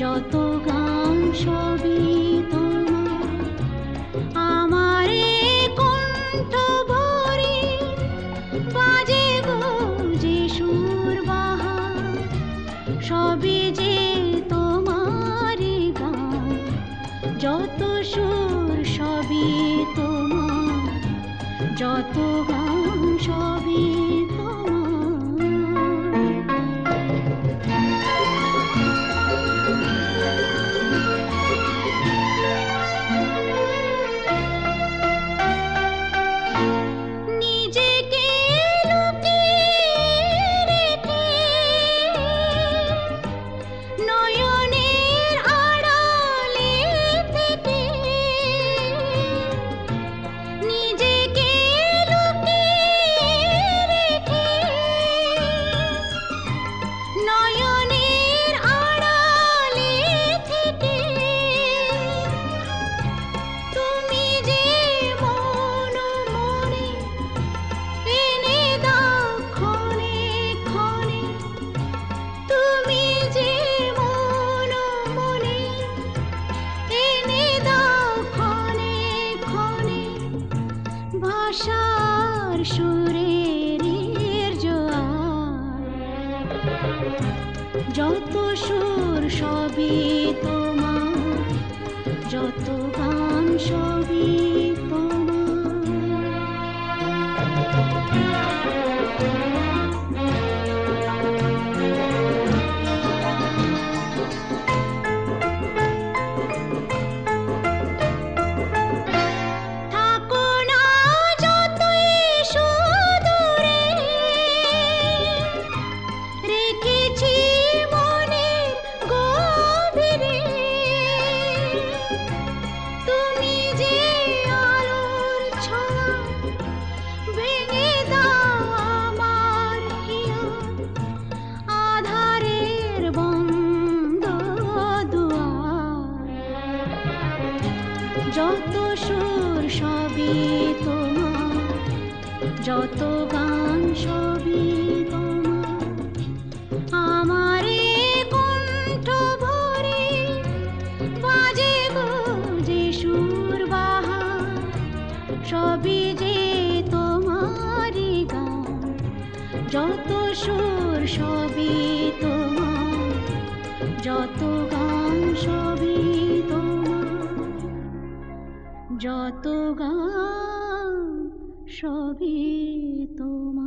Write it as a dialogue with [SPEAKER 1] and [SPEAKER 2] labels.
[SPEAKER 1] যত গান সবই তোমার। আমার কণ্ঠ ভরে বাজে যে সুর যে তোমারই গান, যত সুর সবই তোমার। যত গান সবই ভাষার সুরের যত সুর সবই তোমার যত গান সবই যত সুর সবই তোমার, যত গান সবই তোমার। আমার যে সুর সবই যে তোমারই গান, যত সুর সবই তোমার, যত গান সবই যত গান সবই তোমার